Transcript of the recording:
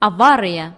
авария.